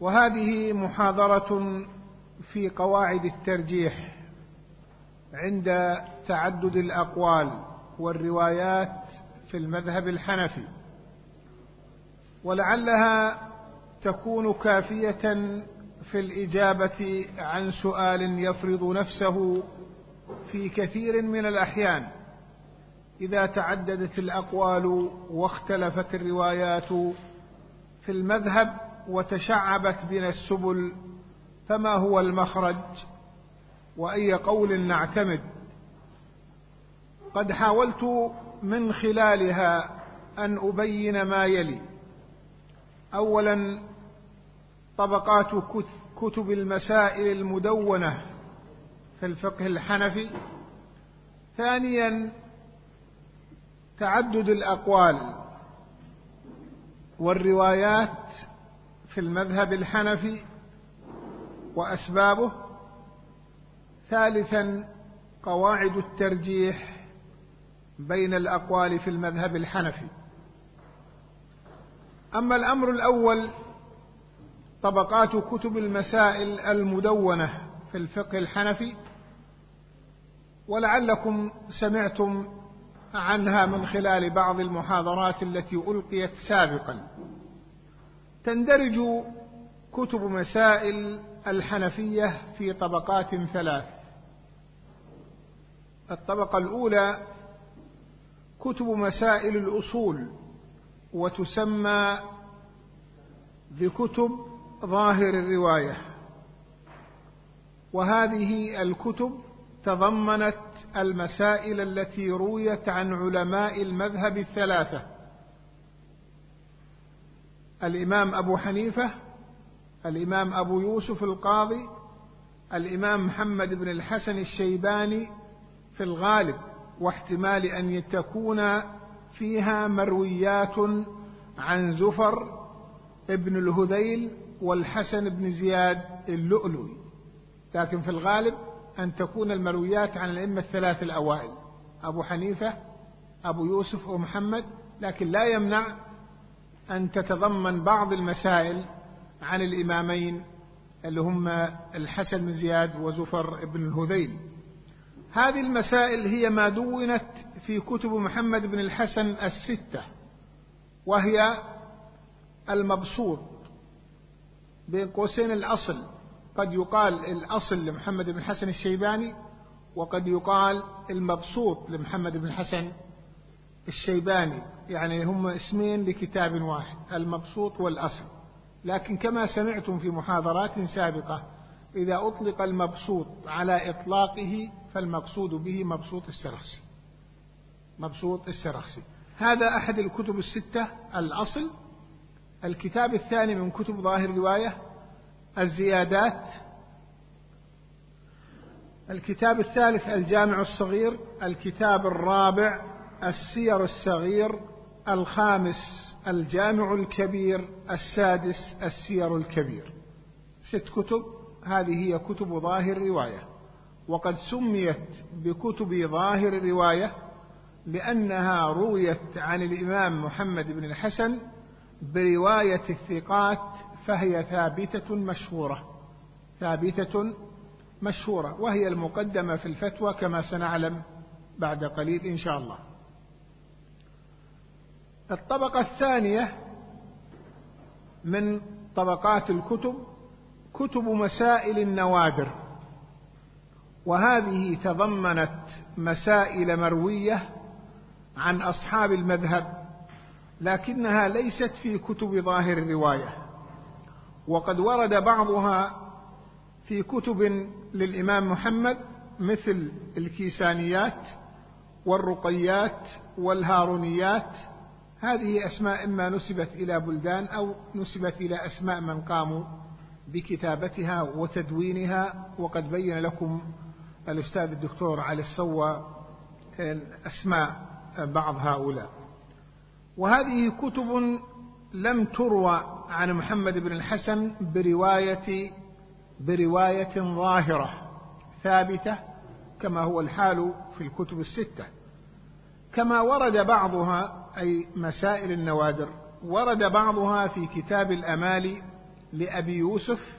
وهذه محاضرة في قواعد الترجيح عند تعدد الأقوال والروايات في المذهب الحنفي ولعلها تكون كافية في الإجابة عن سؤال يفرض نفسه في كثير من الأحيان. إذا تعددت الأقوال واختلفت الروايات في المذهب وتشعبت بنا السبل فما هو المخرج؟ وأي قول نعتمد؟ قد حاولت من خلالها أن أبين ما يلي. أولا طبقات كتب المسائل المدونة في الفقه الحنفي. ثانيا تعدد الأقوال والروايات في المذهب الحنفي وأسبابه ثالثا قواعد الترجيح بين الأقوال في المذهب الحنفي. أما الأمر الأول طبقات كتب المسائل المدونة في الفقه الحنفي ولعلكم سمعتم عنها من خلال بعض المحاضرات التي ألقيت سابقا. تندرج كتب مسائل الحنفية في طبقات ثلاث. الطبقة الأولى كتب مسائل الأصول وتسمى بكتب ظاهر الرواية. وهذه الكتب تضمنت المسائل التي رويت عن علماء المذهب الثلاثة. الإمام أبو حنيفة الإمام أبو يوسف القاضي الإمام محمد بن الحسن الشيباني في الغالب واحتمال أن تكون فيها مرويات عن زفر ابن الهذيل والحسن بن زياد اللؤلؤي. لكن في الغالب أن تكون المرويات عن الأئمة الثلاث الأوائل أبو حنيفة أبو يوسف ومحمد لكن لا يمنع أن تتضمن بعض المسائل عن الإمامين اللي هم الحسن بن زياد وزفر بن الهذيل. هذه المسائل هي ما دونت في كتب محمد بن الحسن الستة وهي المبسوط بين قوسين الأصل. قد يقال الأصل لمحمد بن الحسن الشيباني وقد يقال المبسوط لمحمد بن الحسن الشيباني يعني هم اسمين لكتاب واحد المبسوط والأصل لكن كما سمعتم في محاضرات سابقة إذا أطلق المبسوط على إطلاقه فالمقصود به مبسوط السرخسي. مبسوط السرخسي. هذا أحد الكتب الستة الأصل. الكتاب الثاني من كتب ظاهر رواية الزيادات. الكتاب الثالث الجامع الصغير. الكتاب الرابع السير الصغير الخامس الجامع الكبير السادس السير الكبير. ست كتب هذه هي كتب ظاهر رواية وقد سميت بكتب ظاهر الرواية لأنها رويت عن الإمام محمد بن الحسن برواية الثقات فهي ثابتة مشهورة. ثابتة مشهورة وهي المقدمة في الفتوى كما سنعلم بعد قليل إن شاء الله. الطبقة الثانية من طبقات الكتب كتب مسائل النوادر. وهذه تضمنت مسائل مروية عن أصحاب المذهب لكنها ليست في كتب ظاهر الرواية. وقد ورد بعضها في كتب للإمام محمد مثل الكيسانيات والرقيات والهارونيات هذه أسماء إما نسبت إلى بلدان أو نسبت إلى أسماء من قاموا بكتابتها وتدوينها. وقد بين لكم الأستاذ الدكتور علي الصوى أسماء بعض هؤلاء. وهذه كتب لم تروى عن محمد بن الحسن برواية برواية ظاهرة ثابتة كما هو الحال في الكتب الستة. كما ورد بعضها أي مسائل النوادر. ورد بعضها في كتاب الأمالي لأبي يوسف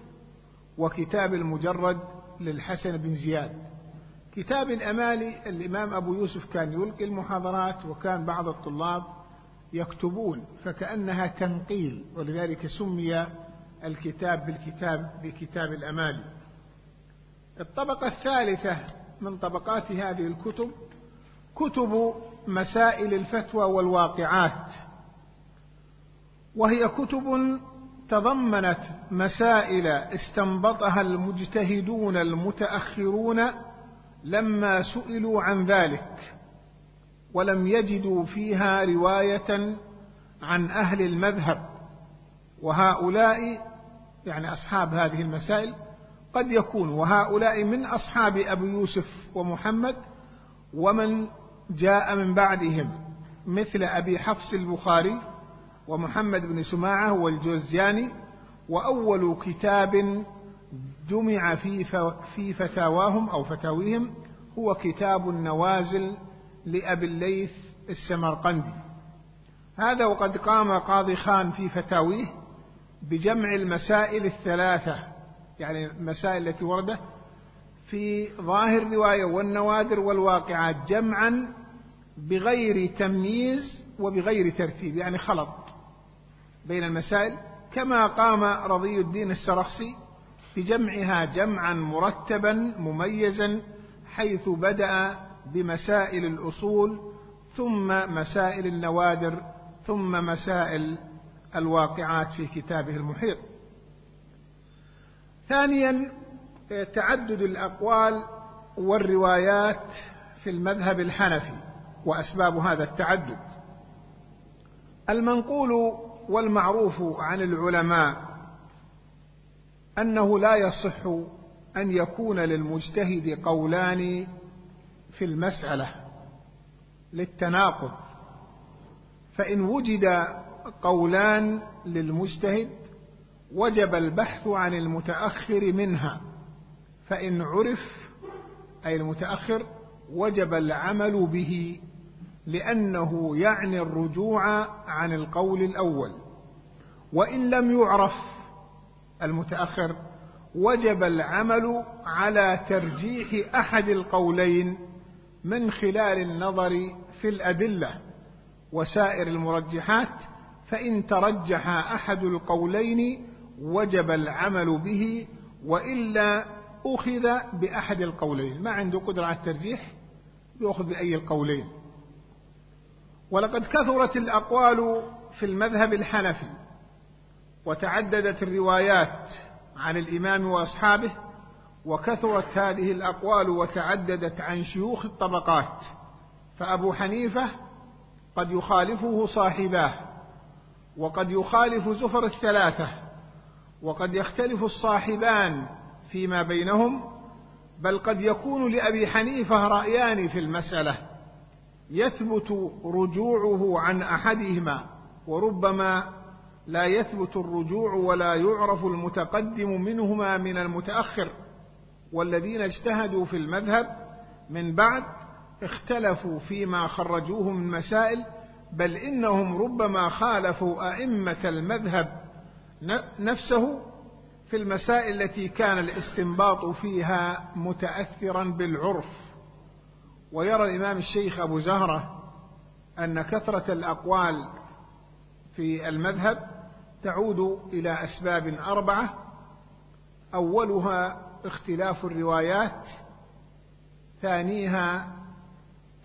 وكتاب المجرد للحسن بن زياد. كتاب الأمالي الإمام أبو يوسف كان يلقي المحاضرات وكان بعض الطلاب يكتبون فكأنها تنقيل ولذلك سمي الكتاب بالكتاب بكتاب الأمالي الطبقة الثالثة من طبقات هذه الكتب كتب مسائل الفتوى والواقعات وهي كتب تضمنت مسائل استنبطها المجتهدون المتأخرون لما سئلوا عن ذلك ولم يجدوا فيها رواية عن أهل المذهب وهؤلاء يعني أصحاب هذه المسائل قد يكون وهؤلاء من أصحاب أبي يوسف ومحمد ومن جاء من بعدهم مثل أبي حفص البخاري ومحمد بن سماعة والجوزجاني وأول كتاب جمع في في فتاواهم أو فتاويهم هو كتاب النوازل لأبي الليث السمرقندي. هذا وقد قام قاضي خان في فتاويه بجمع المسائل الثلاثة يعني المسائل التي وردت في ظاهر الرواية والنوادر والواقعات جمعا بغير تمييز وبغير ترتيب يعني خلط بين المسائل. كما قام رضي الدين السرخسي بجمعها جمعا مرتبا مميزا حيث بدأ بمسائل الأصول ثم مسائل النوادر ثم مسائل الواقعات في كتابه المحيط. ثانيا تعدد الأقوال والروايات في المذهب الحنفي. وأسباب هذا التعدد. المنقول والمعروف عن العلماء أنه لا يصح أن يكون للمجتهد قولان في المسألة للتناقض فإن وجد قولان للمجتهد وجب البحث عن المتأخر منها فإن عرف أي المتأخر وجب العمل به لأنه يعني الرجوع عن القول الأول. وإن لم يعرف المتأخر وجب العمل على ترجيح أحد القولين من خلال النظر في الأدلة وسائر المرجحات فإن ترجح أحد القولين وجب العمل به وإلا أخذ بأحد القولين. ما عنده قدرة على الترجيح؟ يأخذ بأي القولين. ولقد كثرت الأقوال في المذهب الحنفي وتعددت الروايات عن الإمام وأصحابه وكثرت هذه الأقوال وتعددت عن شيوخ الطبقات فأبو حنيفة قد يخالفه صاحباه وقد يخالف زفر الثلاثة وقد يختلف الصاحبان فيما بينهم بل قد يكون لأبي حنيفة رأيان في المسألة. يثبت رجوعه عن أحدهما وربما لا يثبت الرجوع ولا يعرف المتقدم منهما من المتأخر. والذين اجتهدوا في المذهب من بعد اختلفوا فيما خرجوه من مسائل بل إنهم ربما خالفوا أئمة المذهب نفسه في المسائل التي كان الاستنباط فيها متأثرا بالعرف. ويرى الإمام الشيخ أبو زهرة أن كثرة الأقوال في المذهب تعود إلى أسباب أربعة. أولها اختلاف الروايات ثانيها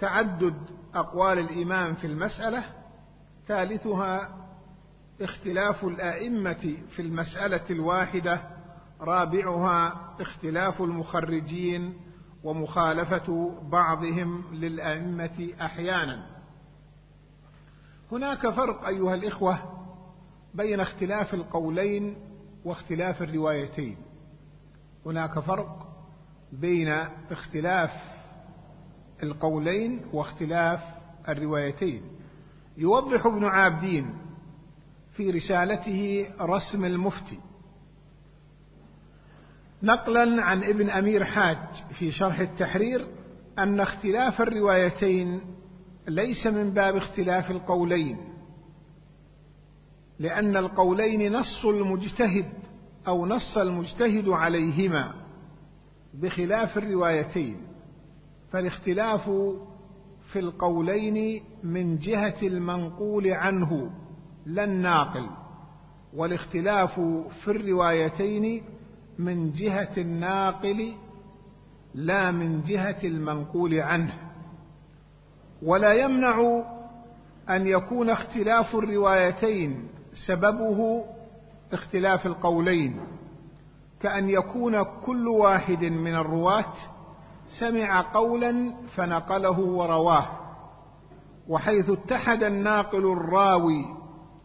تعدد أقوال الإمام في المسألة ثالثها اختلاف الآئمة في المسألة الواحدة رابعها اختلاف المخرجين ومخالفة بعضهم للأئمة أحيانا. هناك فرق أيها الإخوة بين اختلاف القولين واختلاف الروايتين. هناك فرق بين اختلاف القولين واختلاف الروايتين. يوضح ابن عابدين في رسالته رسم المفتي نقلا عن ابن أمير حاج في شرح التحرير أن اختلاف الروايتين ليس من باب اختلاف القولين لأن القولين نص المجتهد أو نص المجتهد عليهما بخلاف الروايتين فالاختلاف في القولين من جهة المنقول عنه لا الناقل والاختلاف في الروايتين من جهة الناقل لا من جهة المنقول عنه. ولا يمنع أن يكون اختلاف الروايتين سببه اختلاف القولين. كأن يكون كل واحد من الرواة سمع قولا فنقله ورواه. وحيث اتحد الناقل الراوي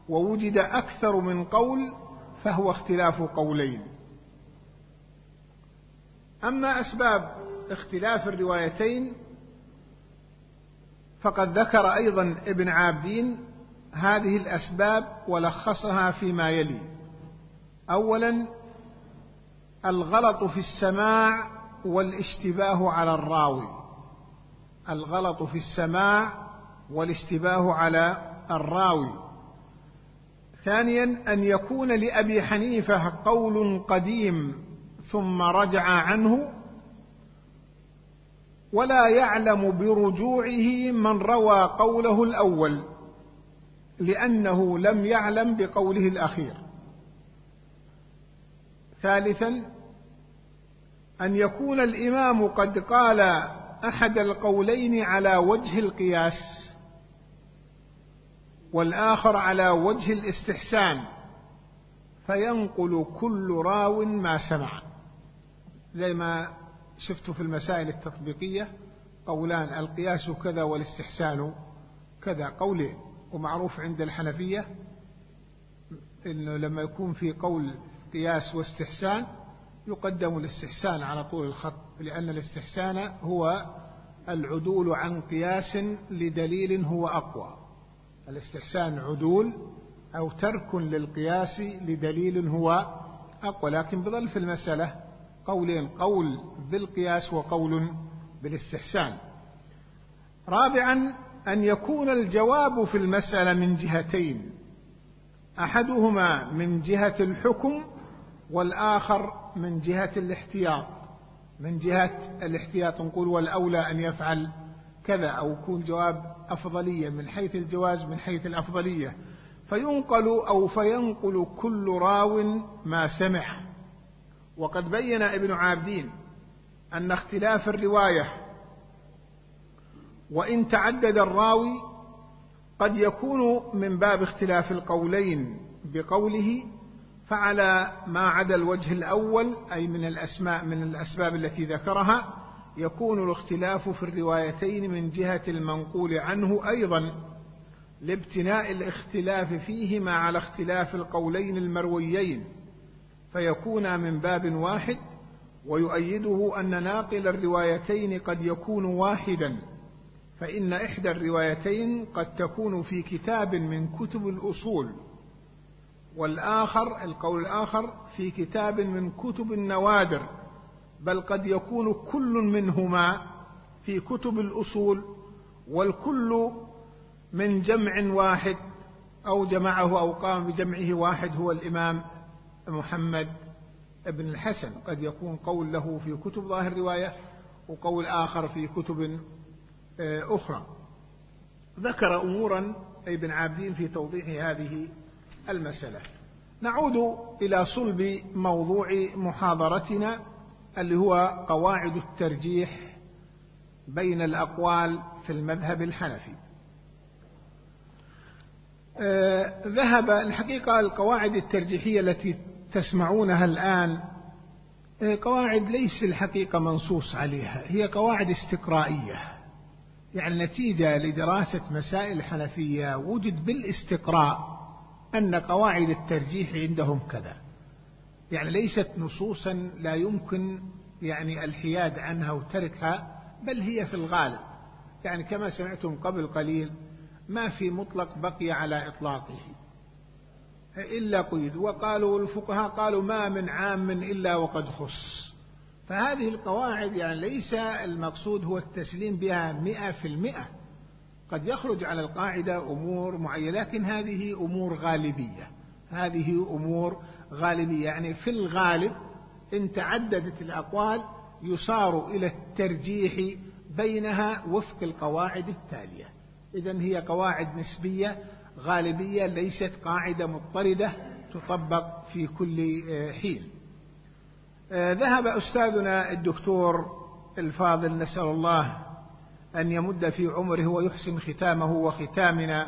ووجد أكثر من قول فهو اختلاف قولين. أما أسباب اختلاف الروايتين فقد ذكر أيضا ابن عابدين هذه الأسباب ولخصها فيما يلي. أولا الغلط في السماع والاشتباه على الراوي. الغلط في السماع والاشتباه على الراوي. ثانيا أن يكون لأبي حنيفة قول قديم ثم رجع عنه ولا يعلم برجوعه من روى قوله الأول لأنه لم يعلم بقوله الأخير. ثالثا أن يكون الإمام قد قال أحد القولين على وجه القياس والآخر على وجه الاستحسان فينقل كل راو ما سمع. زي ما شفت في المسائل التطبيقية قولان القياس كذا والاستحسان كذا. قولين ومعروف عند الحنفية إنه لما يكون في قول قياس واستحسان يقدم الاستحسان على طول الخط لأن الاستحسان هو العدول عن قياس لدليل هو أقوى. الاستحسان عدول أو ترك للقياس لدليل هو أقوى لكن بظل في المسألة قولين قول بالقياس وقول بالاستحسان. رابعا أن يكون الجواب في المسألة من جهتين. أحدهما من جهة الحكم والآخر من جهة الاحتياط. من جهة الاحتياط نقول والأولى أن يفعل كذا أو يكون جواب أفضلية من حيث الجواز من حيث الأفضلية. فينقل أو فينقل كل راو ما سمع وقد بين ابن عابدين أن اختلاف الرواية وإن تعدد الراوي قد يكون من باب اختلاف القولين بقوله فعلى ما عدا الوجه الأول أي من الأسماء من الأسباب التي ذكرها يكون الاختلاف في الروايتين من جهة المنقول عنه أيضا لابتناء الاختلاف فيهما على اختلاف القولين المرويين. فيكون من باب واحد ويؤيده أن ناقل الروايتين قد يكون واحدا فإن إحدى الروايتين قد تكون في كتاب من كتب الأصول والآخر القول الآخر في كتاب من كتب النوادر بل قد يكون كل منهما في كتب الأصول والكل من جمع واحد أو جمعه أو قام بجمعه واحد هو الإمام. محمد بن الحسن. قد يكون قول له في كتب ظاهر الرواية وقول آخر في كتب آه، أخرى. ذكر أمورا ابن عابدين في توضيح هذه المسألة. نعود إلى صلب موضوع محاضرتنا اللي هو قواعد الترجيح بين الأقوال في المذهب الحنفي. آه ذهب الحقيقة القواعد الترجيحية التي تسمعونها الآن آه قواعد ليس الحقيقة منصوص عليها هي قواعد استقرائية. يعني نتيجة لدراسة مسائل الحنفية وجد بالاستقراء أن قواعد الترجيح عندهم كذا. يعني ليست نصوصا لا يمكن يعني الحياد عنها وتركها بل هي في الغالب. يعني كما سمعتم قبل قليل ما في مطلق بقي على إطلاقه. إلا قيد. وقالوا الفقهاء قالوا ما من عام إلا وقد خص. فهذه القواعد يعني ليس المقصود هو التسليم بها مئة في المئة. قد يخرج على القاعدة أمور معينة لكن هذه أمور غالبية. هذه أمور غالبية. يعني في الغالب إن تعددت الأقوال يصار إلى الترجيح بينها وفق القواعد التالية. إذا هي قواعد نسبية غالبية ليست قاعدة مضطردة تطبق في كل آه، حين. آه، ذهب أستاذنا الدكتور الفاضل نسأل الله أن يمد في عمره ويحسن ختامه وختامنا.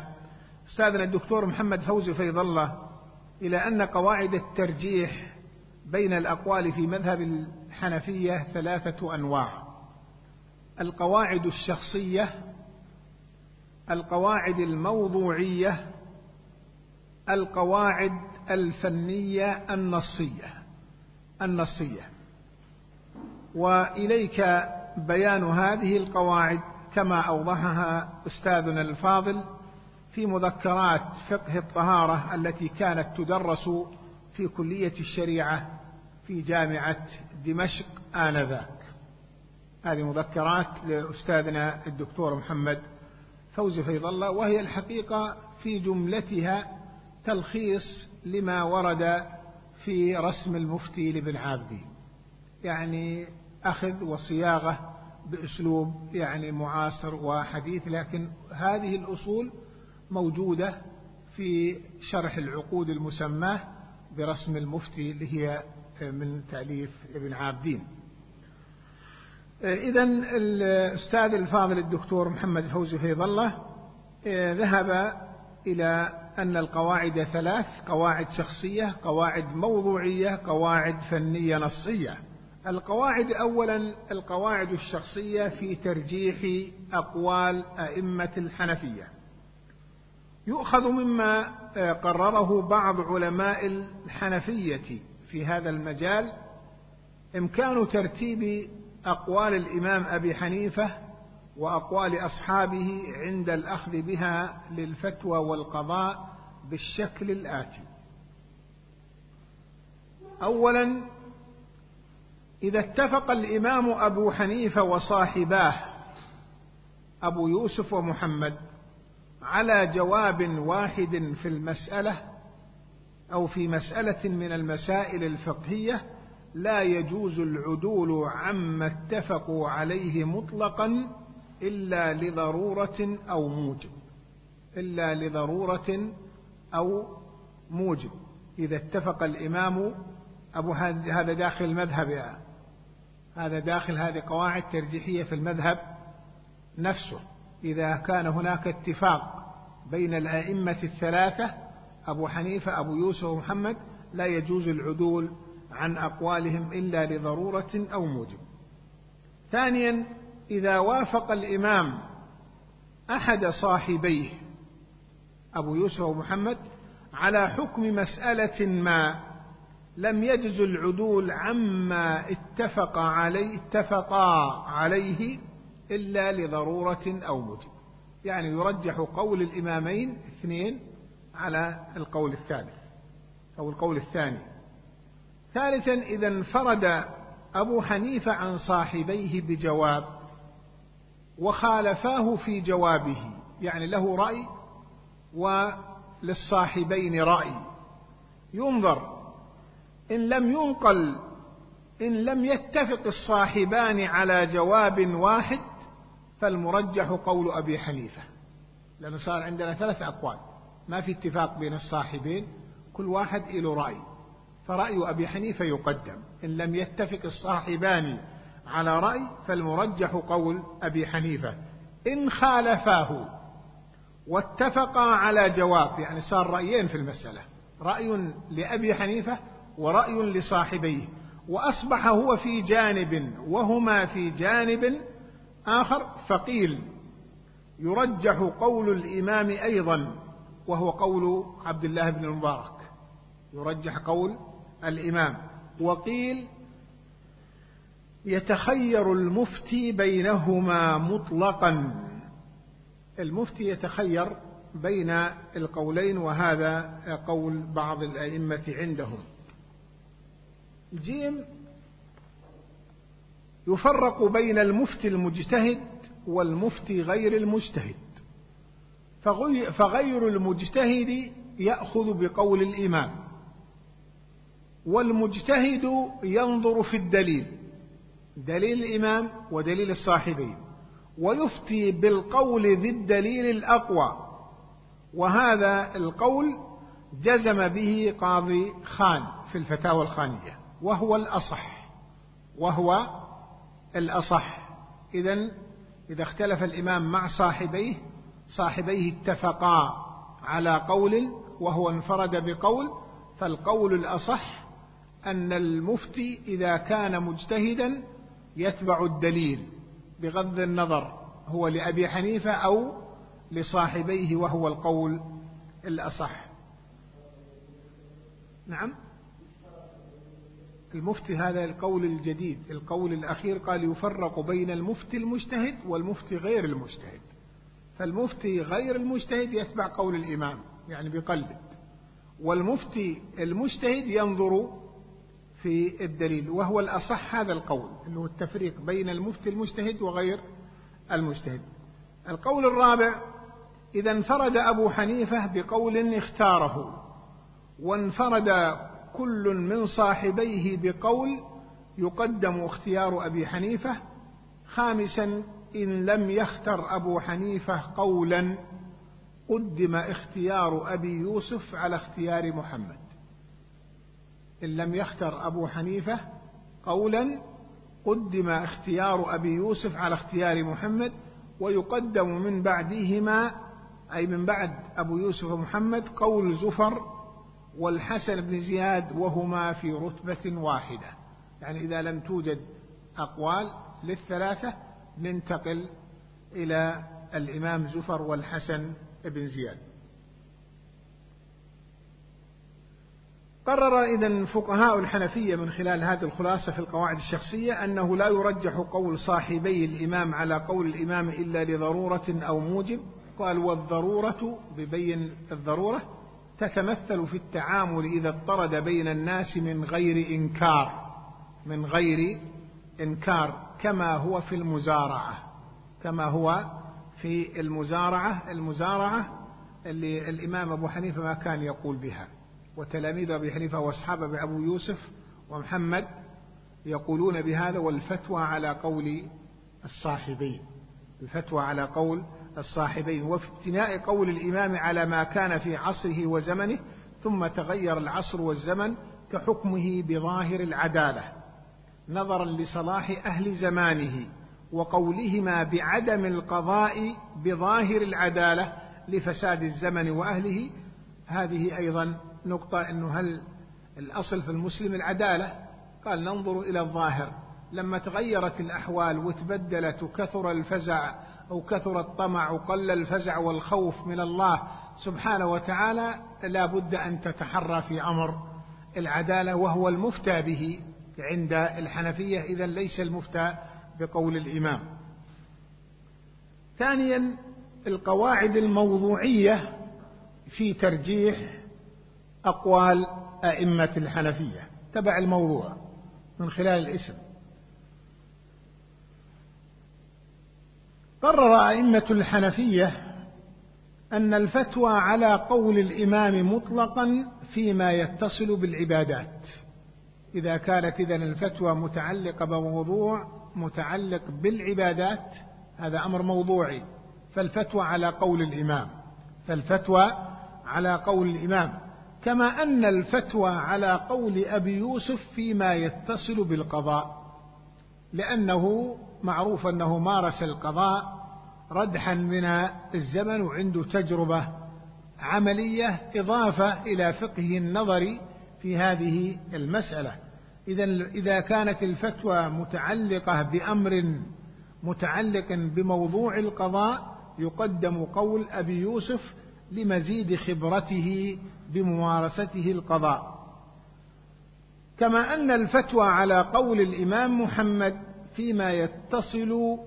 أستاذنا الدكتور محمد فوزي فيض الله إلى أن قواعد الترجيح بين الأقوال في مذهب الحنفية ثلاثة أنواع. القواعد الشخصية القواعد الموضوعية القواعد الفنية النصية النصية. وإليك بيان هذه القواعد كما أوضحها أستاذنا الفاضل في مذكرات فقه الطهارة التي كانت تدرس في كلية الشريعة في جامعة دمشق آنذاك. هذه مذكرات لأستاذنا الدكتور محمد فوزي فيض الله وهي الحقيقة في جملتها تلخيص لما ورد في رسم المفتي لابن عابدين يعني أخذ وصياغة بأسلوب يعني معاصر وحديث لكن هذه الأصول موجودة في شرح العقود المسماة برسم المفتي اللي هي من تأليف ابن عابدين. إذا الأستاذ الفاضل الدكتور محمد فوزي فيض الله ذهب إلى أن القواعد ثلاث قواعد شخصية قواعد موضوعية قواعد فنية نصية. القواعد أولا القواعد الشخصية في ترجيح أقوال أئمة الحنفية. يؤخذ مما قرره بعض علماء الحنفية في هذا المجال إمكان ترتيب أقوال الإمام أبي حنيفة وأقوال أصحابه عند الأخذ بها للفتوى والقضاء بالشكل الآتي. أولا إذا اتفق الإمام أبو حنيفة وصاحباه أبو يوسف ومحمد على جواب واحد في المسألة أو في مسألة من المسائل الفقهية لا يجوز العدول عما اتفقوا عليه مطلقا إلا لضرورة أو موجب. إلا لضرورة أو موجب. إذا اتفق الإمام أبو هذا داخل المذهب هذا داخل هذه قواعد ترجيحية في المذهب نفسه. إذا كان هناك اتفاق بين الأئمة الثلاثة أبو حنيفة أبو يوسف ومحمد لا يجوز العدول عن أقوالهم إلا لضرورة أو موجب. ثانيا إذا وافق الإمام أحد صاحبيه أبو يوسف ومحمد على حكم مسألة ما لم يجز العدول عما اتفق عليه اتفقا عليه إلا لضرورة أو موجب. يعني يرجح قول الإمامين اثنين على القول الثالث أو القول الثاني. ثالثا إذا انفرد أبو حنيفة عن صاحبيه بجواب وخالفاه في جوابه يعني له رأي وللصاحبين رأي. ينظر إن لم ينقل إن لم يتفق الصاحبان على جواب واحد فالمرجح قول أبي حنيفة. لأنه صار عندنا ثلاث أقوال ما في اتفاق بين الصاحبين كل واحد له رأي. فرأي أبي حنيفة يقدم. إن لم يتفق الصاحبان على رأي فالمرجح قول أبي حنيفة. إن خالفاه واتفقا على جواب يعني صار رأيين في المسألة. رأي لأبي حنيفة ورأي لصاحبيه. وأصبح هو في جانب وهما في جانب آخر فقيل يرجح قول الإمام أيضا وهو قول عبد الله بن المبارك. يرجح قول الإمام. وقيل يتخير المفتي بينهما مطلقا. المفتي يتخير بين القولين وهذا قول بعض الأئمة عندهم. جيم يفرق بين المفتي المجتهد والمفتي غير المجتهد. فغير المجتهد يأخذ بقول الإمام. والمجتهد ينظر في الدليل دليل الإمام ودليل الصاحبين ويفتي بالقول ذي الدليل الأقوى وهذا القول جزم به قاضي خان في الفتاوى الخانية وهو الأصح وهو الأصح. إذا إذا اختلف الإمام مع صاحبيه صاحبيه اتفقا على قول وهو انفرد بقول فالقول الأصح أن المفتي إذا كان مجتهدا يتبع الدليل بغض النظر هو لأبي حنيفة أو لصاحبيه وهو القول الأصح. نعم. المفتي هذا القول الجديد القول الأخير قال يفرق بين المفتي المجتهد والمفتي غير المجتهد. فالمفتي غير المجتهد يتبع قول الإمام يعني بقلب والمفتي المجتهد ينظر في الدليل وهو الأصح هذا القول أنه التفريق بين المفتي المجتهد وغير المجتهد. القول الرابع إذا انفرد أبو حنيفة بقول اختاره وانفرد كل من صاحبيه بقول يقدم اختيار أبي حنيفة. خامسا إن لم يختر أبو حنيفة قولا قدم اختيار أبي يوسف على اختيار محمد. إن لم يختر أبو حنيفة قولا قدم اختيار أبي يوسف على اختيار محمد ويقدم من بعدهما أي من بعد أبو يوسف ومحمد قول زفر والحسن بن زياد وهما في رتبة واحدة. يعني إذا لم توجد أقوال للثلاثة ننتقل إلى الإمام زفر والحسن بن زياد. قرر إذا فقهاء الحنفية من خلال هذه الخلاصة في القواعد الشخصية أنه لا يرجح قول صاحبي الإمام على قول الإمام إلا لضرورة أو موجب. قال والضرورة ببين الضرورة تتمثل في التعامل إذا اضطرد بين الناس من غير إنكار من غير إنكار كما هو في المزارعة كما هو في المزارعة المزارعة اللي الإمام أبو حنيفة ما كان يقول بها. وتلاميذ أبي حنيفة وأصحاب أبو يوسف ومحمد يقولون بهذا والفتوى على قول الصاحبين الفتوى على قول الصاحبين وفي ابتناء قول الإمام على ما كان في عصره وزمنه ثم تغير العصر والزمن كحكمه بظاهر العدالة. نظرا لصلاح أهل زمانه وقولهما بعدم القضاء بظاهر العدالة لفساد الزمن وأهله هذه أيضا نقطة أنه هل الأصل في المسلم العدالة؟ قال ننظر إلى الظاهر. لما تغيرت الأحوال وتبدلت وكثر الفزع أو كثر الطمع وقل الفزع والخوف من الله سبحانه وتعالى لا بد أن تتحرى في أمر العدالة وهو المفتى به عند الحنفية إذا ليس المفتى بقول الإمام. ثانيا القواعد الموضوعية في ترجيح أقوال أئمة الحنفية. تبع الموضوع من خلال الاسم. قرر أئمة الحنفية أن الفتوى على قول الإمام مطلقا فيما يتصل بالعبادات. إذا كانت إذن الفتوى متعلقة بموضوع متعلق بالعبادات هذا أمر موضوعي. فالفتوى على قول الإمام. فالفتوى على قول الإمام. كما أن الفتوى على قول أبي يوسف فيما يتصل بالقضاء لأنه معروف أنه مارس القضاء ردحا من الزمن وعنده تجربة عملية إضافة إلى فقه النظر في هذه المسألة. إذا إذا كانت الفتوى متعلقة بأمر متعلق بموضوع القضاء يقدم قول أبي يوسف لمزيد خبرته بممارسته القضاء. كما أن الفتوى على قول الإمام محمد فيما يتصل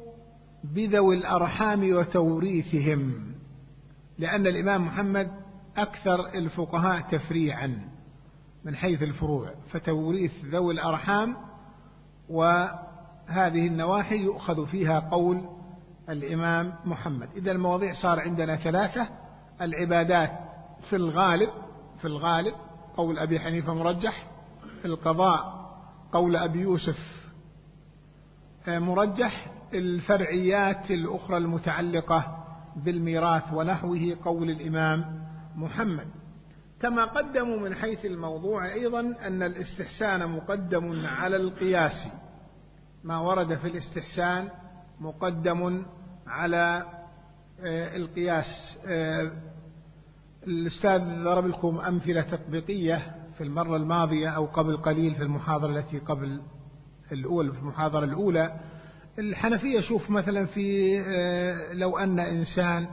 بذوي الأرحام وتوريثهم لأن الإمام محمد أكثر الفقهاء تفريعا من حيث الفروع فتوريث ذوي الأرحام وهذه النواحي يؤخذ فيها قول الإمام محمد. إذا المواضيع صار عندنا ثلاثة العبادات في الغالب في الغالب قول أبي حنيفة مرجح القضاء قول أبي يوسف آه، مرجح الفرعيات الأخرى المتعلقة بالميراث ونحوه قول الإمام محمد. كما قدموا من حيث الموضوع أيضا أن الاستحسان مقدم على القياس. ما ورد في الاستحسان مقدم على آه، القياس آه، الأستاذ ضرب لكم أمثلة تطبيقية في المرة الماضية أو قبل قليل في المحاضرة التي قبل الأولى في المحاضرة الأولى. الحنفية شوف مثلا في آه، لو أن إنسان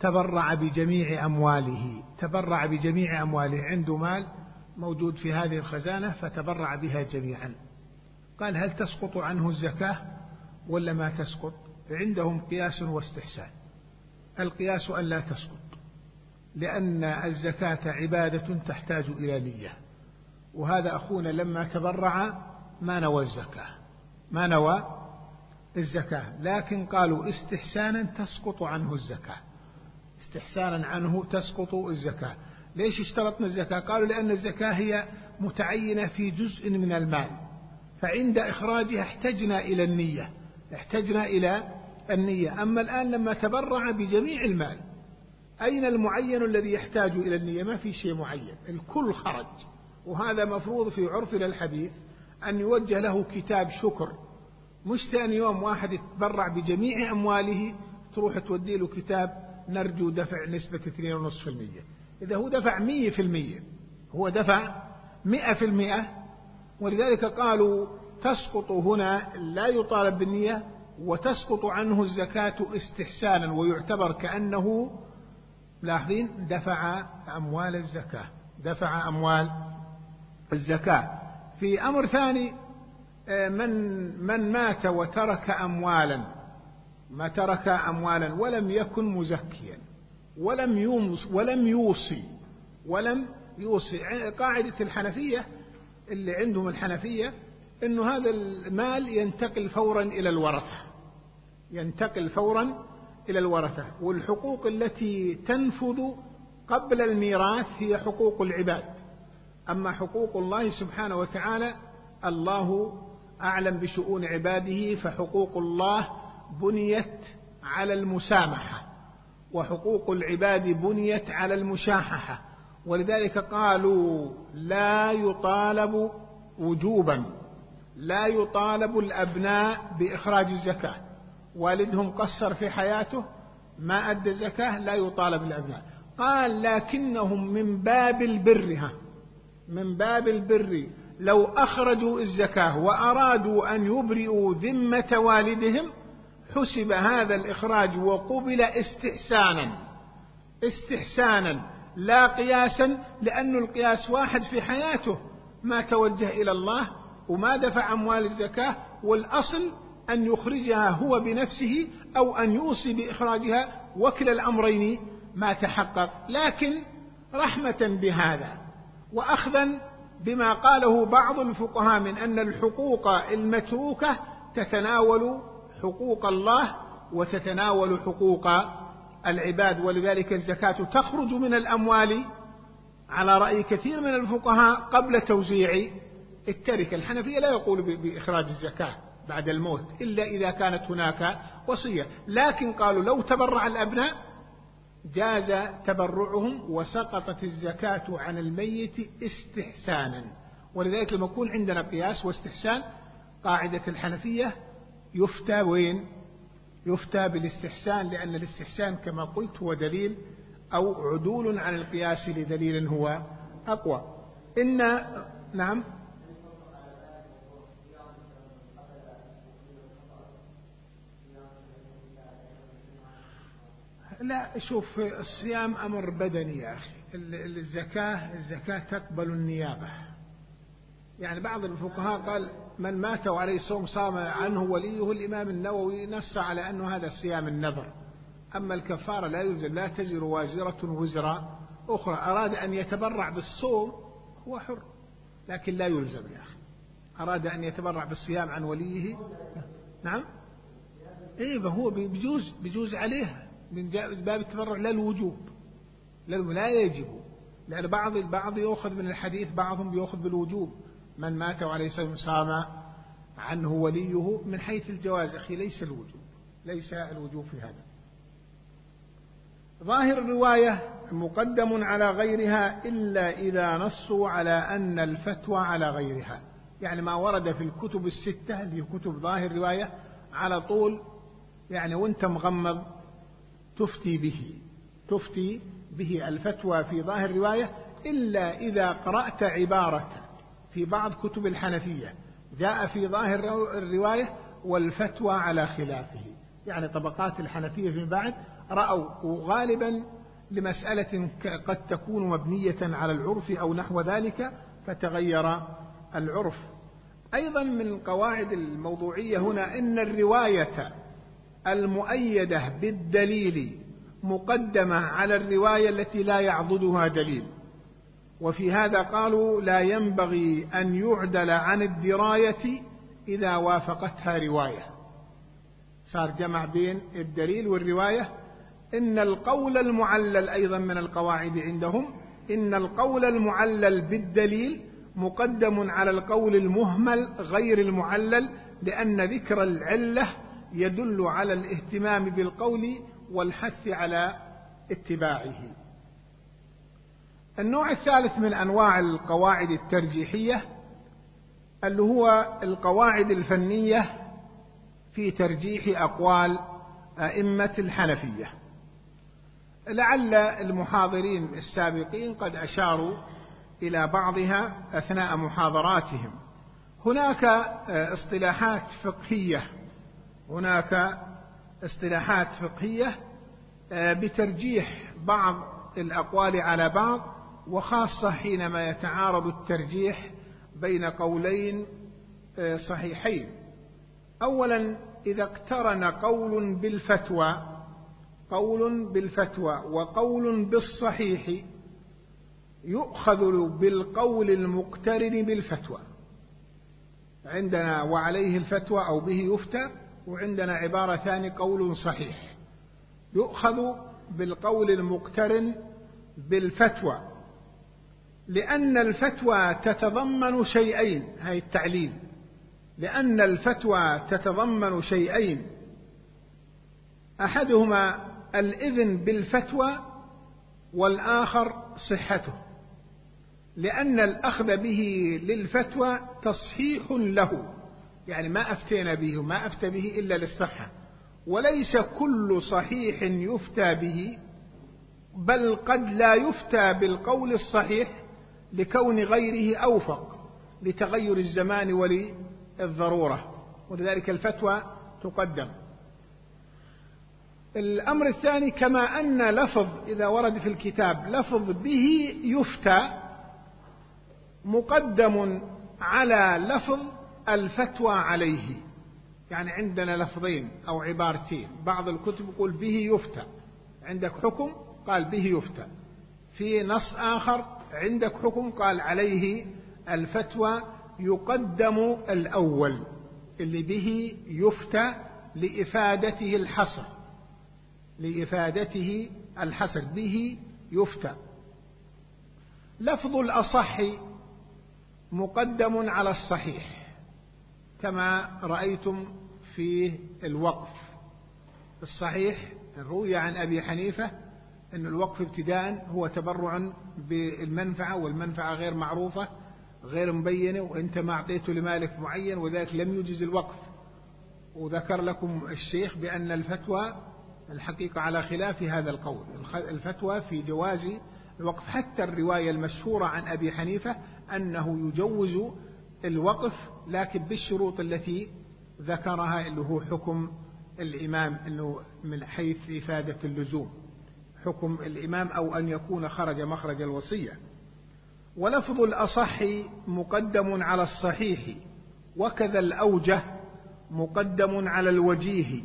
تبرع بجميع أمواله تبرع بجميع أمواله عنده مال موجود في هذه الخزانة فتبرع بها جميعا. قال هل تسقط عنه الزكاة ولا ما تسقط؟ عندهم قياس واستحسان. القياس أن لا تسقط. لأن الزكاة عبادة تحتاج إلى نية. وهذا أخونا لما تبرع ما نوى الزكاة. ما نوى الزكاة. لكن قالوا استحسانا تسقط عنه الزكاة. استحسانا عنه تسقط الزكاة. ليش اشترطنا الزكاة؟ قالوا لأن الزكاة هي متعينة في جزء من المال. فعند إخراجها احتجنا إلى النية. احتجنا إلى النية. أما الآن لما تبرع بجميع المال أين المعين الذي يحتاج إلى النية؟ ما في شيء معين الكل خرج. وهذا مفروض في عرفنا الحديث أن يوجه له كتاب شكر. مش ثاني يوم واحد يتبرع بجميع أمواله تروح تودي له كتاب نرجو دفع نسبة 2.5% إذا هو دفع 100% هو دفع 100% ولذلك قالوا تسقط هنا لا يطالب بالنية وتسقط عنه الزكاة استحسانا ويعتبر كأنه لاحظين؟ دفع أموال الزكاة. دفع أموال الزكاة. في أمر ثاني آه، من من مات وترك أموالا ما ترك أموالا ولم يكن مزكيا ولم يوصي ولم يوصي ولم يوصي. قاعدة الحنفية اللي عندهم الحنفية أنه هذا المال ينتقل فورا إلى الورثة. ينتقل فورا إلى الورثة والحقوق التي تنفذ قبل الميراث هي حقوق العباد. أما حقوق الله سبحانه وتعالى الله أعلم بشؤون عباده فحقوق الله بنيت على المسامحة وحقوق العباد بنيت على المشاححة. ولذلك قالوا لا يطالب وجوبا لا يطالب الأبناء بإخراج الزكاة. والدهم قصر في حياته ما أدى الزكاة لا يطالب الأبناء قال لكنهم من باب البر من باب البر. لو أخرجوا الزكاة وأرادوا أن يبرئوا ذمة والدهم حسب هذا الإخراج وقبل استحسانا استحسانا لا قياسا لأن القياس واحد في حياته. ما توجه إلى الله وما دفع أموال الزكاة والأصل أن يخرجها هو بنفسه أو أن يوصي بإخراجها وكلا الأمرين ما تحقق. لكن رحمة بهذا وأخذا بما قاله بعض الفقهاء من أن الحقوق المتروكة تتناول حقوق الله وتتناول حقوق العباد ولذلك الزكاة تخرج من الأموال. على رأي كثير من الفقهاء قبل توزيع التركة. الحنفية لا يقول بإخراج الزكاة. بعد الموت إلا إذا كانت هناك وصية. لكن قالوا لو تبرع الأبناء جاز تبرعهم وسقطت الزكاة عن الميت استحسانا. ولذلك لما يكون عندنا قياس واستحسان قاعدة الحنفية يفتى وين؟ يفتى بالاستحسان لأن الاستحسان كما قلت هو دليل أو عدول عن القياس لدليل هو أقوى. إن نعم. لا شوف الصيام أمر بدني يا أخي. الزكاة الزكاة تقبل النيابة. يعني بعض الفقهاء قال من مات وعليه صوم صام عنه وليه الإمام النووي نص على أنه هذا صيام النذر. أما الكفارة لا يلزم لا تزر وازرة وزر أخرى. أراد أن يتبرع بالصوم هو حر لكن لا يلزم يا أخي. أراد أن يتبرع بالصيام عن وليه؟ نعم. إيه هو بيجوز بيجوز عليه من باب التبرع لا الوجوب لا يجب. لأن بعض البعض يؤخذ من الحديث بعضهم يؤخذ بالوجوب. من مات السلام صام عنه وليه من حيث الجواز. أخي ليس الوجوب ليس الوجوب في هذا. ظاهر الرواية مقدم على غيرها إلا إذا نصوا على أن الفتوى على غيرها. يعني ما ورد في الكتب الستة اللي هي كتب ظاهر الرواية على طول يعني وأنت مغمض تفتي به تفتي به الفتوى في ظاهر الرواية إلا إذا قرأت عبارة في بعض كتب الحنفية جاء في ظاهر الرواية والفتوى على خلافه. يعني طبقات الحنفية في بعد رأوا غالبا لمسألة قد تكون مبنية على العرف أو نحو ذلك فتغير العرف. أيضا من القواعد الموضوعية هنا أن الرواية المؤيدة بالدليل مقدمة على الرواية التي لا يعضدها دليل. وفي هذا قالوا لا ينبغي أن يعدل عن الدراية إذا وافقتها رواية. صار جمع بين الدليل والرواية. إن القول المعلل أيضا من القواعد عندهم. إن القول المعلل بالدليل مقدم على القول المهمل غير المعلل لأن ذكر العلة يدل على الاهتمام بالقول والحث على اتباعه. النوع الثالث من أنواع القواعد الترجيحية اللي هو القواعد الفنية في ترجيح أقوال أئمة الحنفية. لعل المحاضرين السابقين قد أشاروا إلى بعضها أثناء محاضراتهم. هناك اصطلاحات فقهية هناك اصطلاحات فقهية بترجيح بعض الأقوال على بعض وخاصة حينما يتعارض الترجيح بين قولين صحيحين. أولا إذا اقترن قول بالفتوى قول بالفتوى وقول بالصحيح يؤخذ بالقول المقترن بالفتوى. عندنا وعليه الفتوى أو به يفتى وعندنا عبارة ثانية قول صحيح. يؤخذ بالقول المقترن بالفتوى لأن الفتوى تتضمن شيئين هاي التعليل. لأن الفتوى تتضمن شيئين. أحدهما الإذن بالفتوى والآخر صحته. لأن الأخذ به للفتوى تصحيح له. يعني ما أفتينا به وما أفتى به إلا للصحة. وليس كل صحيح يفتى به بل قد لا يفتى بالقول الصحيح لكون غيره أوفق لتغير الزمان وللضرورة. ولذلك الفتوى تقدم. الأمر الثاني كما أن لفظ إذا ورد في الكتاب لفظ به يفتى مقدم على لفظ الفتوى عليه. يعني عندنا لفظين أو عبارتين. بعض الكتب يقول به يفتى. عندك حكم؟ قال به يفتى. في نص آخر عندك حكم؟ قال عليه الفتوى يقدم الأول. اللي به يفتى لإفادته الحصر. لإفادته الحصر. به يفتى. لفظ الأصح مقدم على الصحيح. كما رأيتم في الوقف. الصحيح روي عن أبي حنيفة أن الوقف ابتداء هو تبرع بالمنفعة والمنفعة غير معروفة غير مبينة وأنت ما أعطيته لمالك معين وذلك لم يجز الوقف. وذكر لكم الشيخ بأن الفتوى الحقيقة على خلاف هذا القول. الفتوى في جواز الوقف حتى الرواية المشهورة عن أبي حنيفة أنه يجوز الوقف لكن بالشروط التي ذكرها اللي هو حكم الإمام أنه من حيث إفادة اللزوم. حكم الإمام أو أن يكون خرج مخرج الوصية. ولفظ الأصح مقدم على الصحيح وكذا الأوجه مقدم على الوجيه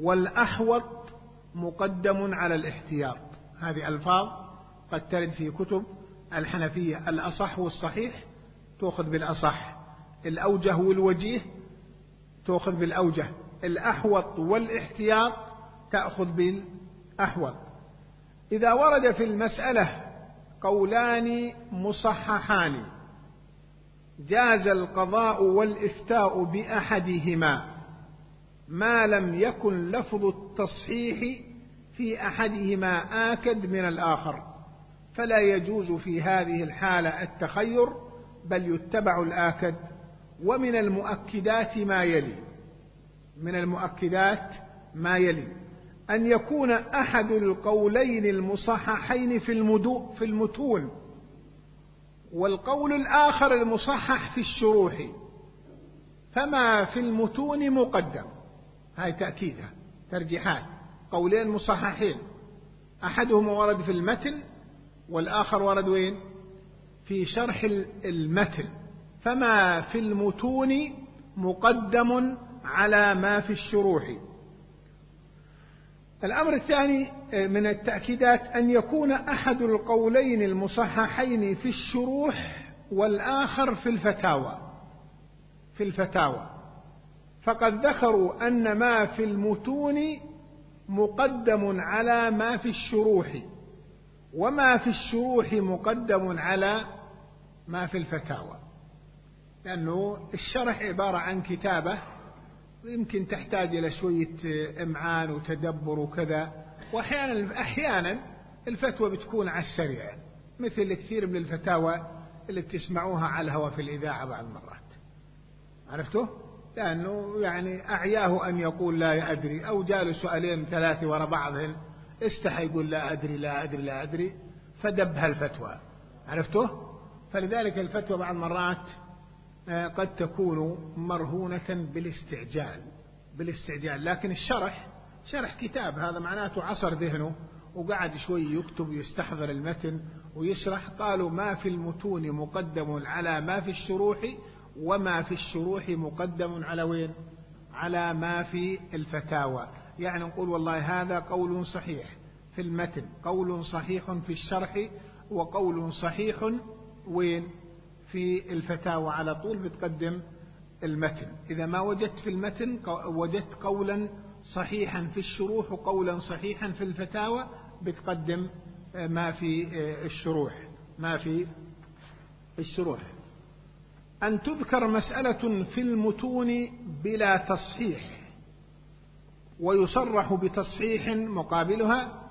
والأحوط مقدم على الاحتياط. هذه ألفاظ قد ترد في كتب الحنفية. الأصح والصحيح تأخذ بالأصح. الأوجه والوجيه تأخذ بالأوجه. الأحوط والاحتياط تأخذ بالأحوط. إذا ورد في المسألة قولان مصححان جاز القضاء والإفتاء بأحدهما ما لم يكن لفظ التصحيح في أحدهما آكد من الآخر. فلا يجوز في هذه الحالة التخير بل يتبع الآكد ومن المؤكدات ما يلي. من المؤكدات ما يلي. أن يكون أحد القولين المصححين في المدو في المتون والقول الآخر المصحح في الشروح فما في المتون مقدم. هاي تأكيدها. ترجيحات. قولين مصححين. أحدهما ورد في المتن والآخر ورد وين؟ في شرح المتن. فما في المتون مقدم على ما في الشروح. الأمر الثاني آه، من التأكيدات أن يكون أحد القولين المصححين في الشروح والآخر في الفتاوى. في الفتاوى. فقد ذكروا أن ما في المتون مقدم على ما في الشروح وما في الشروح مقدم على ما في الفتاوى. لأنه الشرح عبارة عن كتابة يمكن تحتاج إلى شوية إمعان وتدبر وكذا وأحيانا أحيانا الفتوى بتكون على السريع مثل كثير من الفتاوى اللي بتسمعوها على الهواء في الإذاعة بعض المرات عرفته؟ لأنه يعني أعياه أن يقول لا أدري أو جاله سؤالين ثلاثة وراء بعضهن استحى يقول لا أدري لا أدري لا أدري فدبها الفتوى عرفته؟ فلذلك الفتوى بعض المرات آه، قد تكون مرهونة بالاستعجال بالاستعجال. لكن الشرح شرح كتاب هذا معناته عصر ذهنه وقعد شوي يكتب ويستحضر المتن ويشرح. قالوا ما في المتون مقدم على ما في الشروح وما في الشروح مقدم على وين؟ على ما في الفتاوى. يعني نقول والله هذا قول صحيح في المتن قول صحيح في الشرح وقول صحيح وين؟ في الفتاوى على طول بتقدم المتن. إذا ما وجدت في المتن وجدت قولا صحيحا في الشروح وقولا صحيحا في الفتاوى بتقدم ما في آه، الشروح ما في الشروح. أن تذكر مسألة في المتون بلا تصحيح ويصرح بتصحيح مقابلها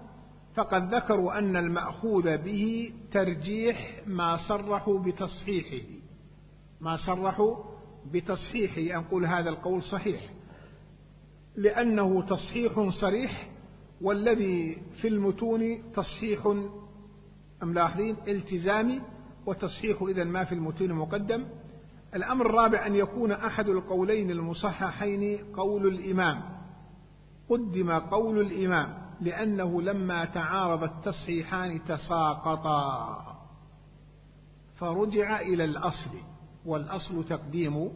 فقد ذكروا أن المأخوذ به ترجيح ما صرحوا بتصحيحه. ما صرحوا بتصحيحه أنقول هذا القول صحيح. لأنه تصحيح صريح والذي في المتون تصحيح ملاحظين التزامي وتصحيح إذا ما في المتون مقدم. الأمر الرابع أن يكون أحد القولين المصححين قول الإمام. قدم قول الإمام. لأنه لما تعارض التصحيحان تساقطا. فرجع إلى الأصل والأصل تقديم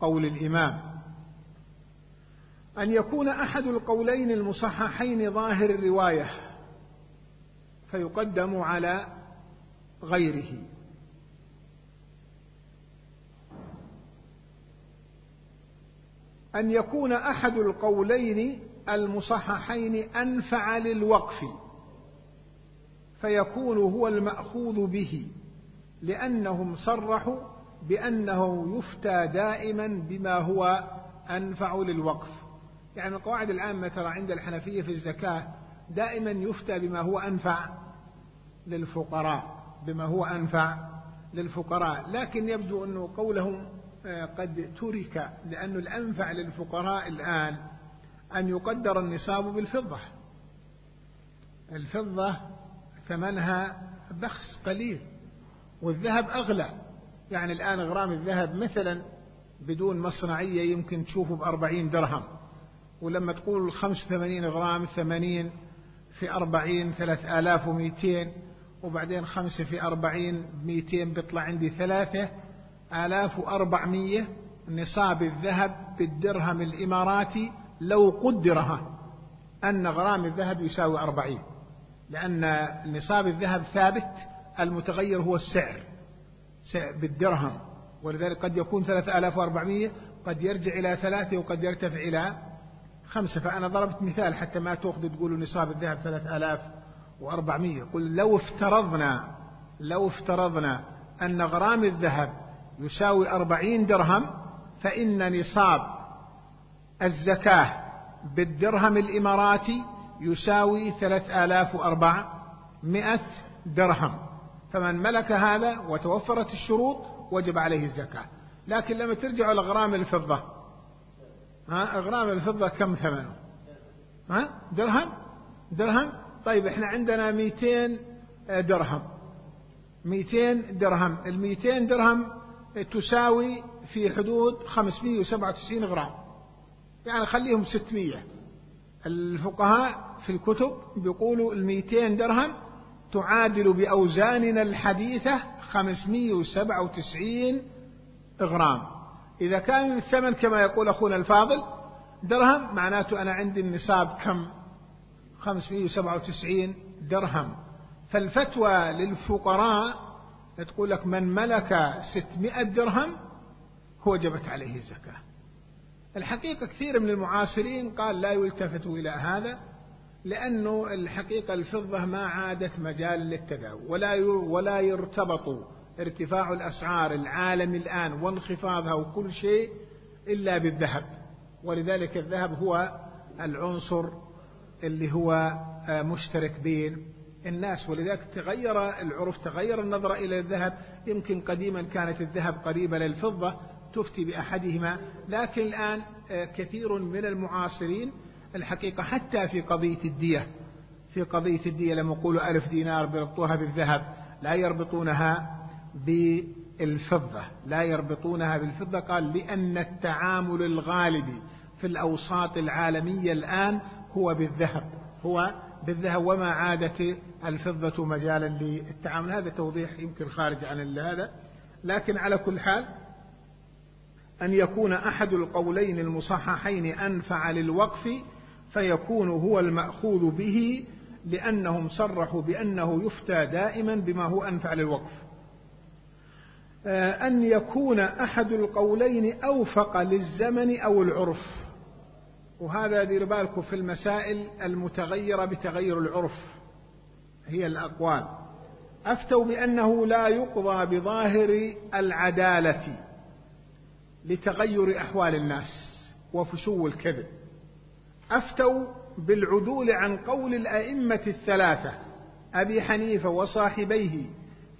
قول الإمام. أن يكون أحد القولين المصححين ظاهر الرواية فيقدم على غيره. أن يكون أحد القولين المصححين أنفع للوقف فيكون هو المأخوذ به لأنهم صرحوا بأنه يفتى دائما بما هو أنفع للوقف. يعني القواعد العامة ترى عند الحنفية في الزكاة دائما يفتى بما هو أنفع للفقراء بما هو أنفع للفقراء. لكن يبدو أنه قولهم آه، قد ترك لأن الأنفع للفقراء الآن أن يقدر النصاب بالفضة. الفضة ثمنها بخس قليل والذهب أغلى. يعني الآن غرام الذهب مثلا بدون مصنعية يمكن تشوفه بأربعين درهم. ولما تقول خمس وثمانين غرام ثمانين في أربعين ثلاث آلاف ومئتين وبعدين خمسة في أربعين مئتين بيطلع عندي ثلاثة آلاف وأربعمية نصاب الذهب بالدرهم الإماراتي لو قدرها أن غرام الذهب يساوي أربعين لأن نصاب الذهب ثابت المتغير هو السعر بالدرهم. ولذلك قد يكون ثلاثة آلاف وأربعمية قد يرجع إلى ثلاثة وقد يرتفع إلى خمسة. فأنا ضربت مثال حتى ما تأخذ تقولوا نصاب الذهب ثلاثة آلاف وأربعمية. قل لو افترضنا لو افترضنا أن غرام الذهب يساوي أربعين درهم فإن نصاب الزكاة بالدرهم الإماراتي يساوي ثلاث آلاف وأربعمائة درهم. فمن ملك هذا وتوفرت الشروط وجب عليه الزكاة. لكن لما ترجع لأغرام الفضة ها أغرام الفضة كم ثمنه؟ ها درهم؟ درهم؟ طيب إحنا عندنا 200 درهم. 200 درهم. ال 200 درهم تساوي في حدود 597 غرام. يعني خليهم 600 الفقهاء في الكتب بيقولوا ال 200 درهم تعادل بأوزاننا الحديثة 597 غرام. إذا كان الثمن كما يقول أخونا الفاضل درهم معناته أنا عندي النصاب كم؟ 597 درهم. فالفتوى للفقراء تقول لك من ملك 600 درهم وجبت عليه الزكاة. الحقيقة كثير من المعاصرين قال لا يلتفت إلى هذا لأنه الحقيقة الفضة ما عادت مجال للتداول ولا ولا يرتبط ارتفاع الأسعار العالمي الآن وانخفاضها وكل شيء إلا بالذهب. ولذلك الذهب هو العنصر اللي هو مشترك بين الناس. ولذلك تغير العرف تغير النظرة إلى الذهب. يمكن قديما كانت الذهب قريبة للفضة تفتي بأحدهما لكن الآن كثير من المعاصرين الحقيقة حتى في قضية الدية في قضية الدية لما يقولوا ألف دينار بيربطوها بالذهب لا يربطونها بالفضة لا يربطونها بالفضة قال لأن التعامل الغالب في الأوساط العالمية الآن هو بالذهب هو بالذهب وما عادت الفضة مجالا للتعامل. هذا توضيح يمكن خارج عن هذا لكن على كل حال أن يكون أحد القولين المصححين أنفع للوقف فيكون هو المأخوذ به لأنهم صرحوا بأنه يفتى دائما بما هو أنفع للوقف أن يكون أحد القولين أوفق للزمن أو العرف. وهذا دير بالكم في المسائل المتغيرة بتغير العرف. هي الأقوال. أفتوا بأنه لا يقضى بظاهر العدالة. لتغير أحوال الناس وفشو الكذب. أفتوا بالعدول عن قول الأئمة الثلاثة أبي حنيفة وصاحبيه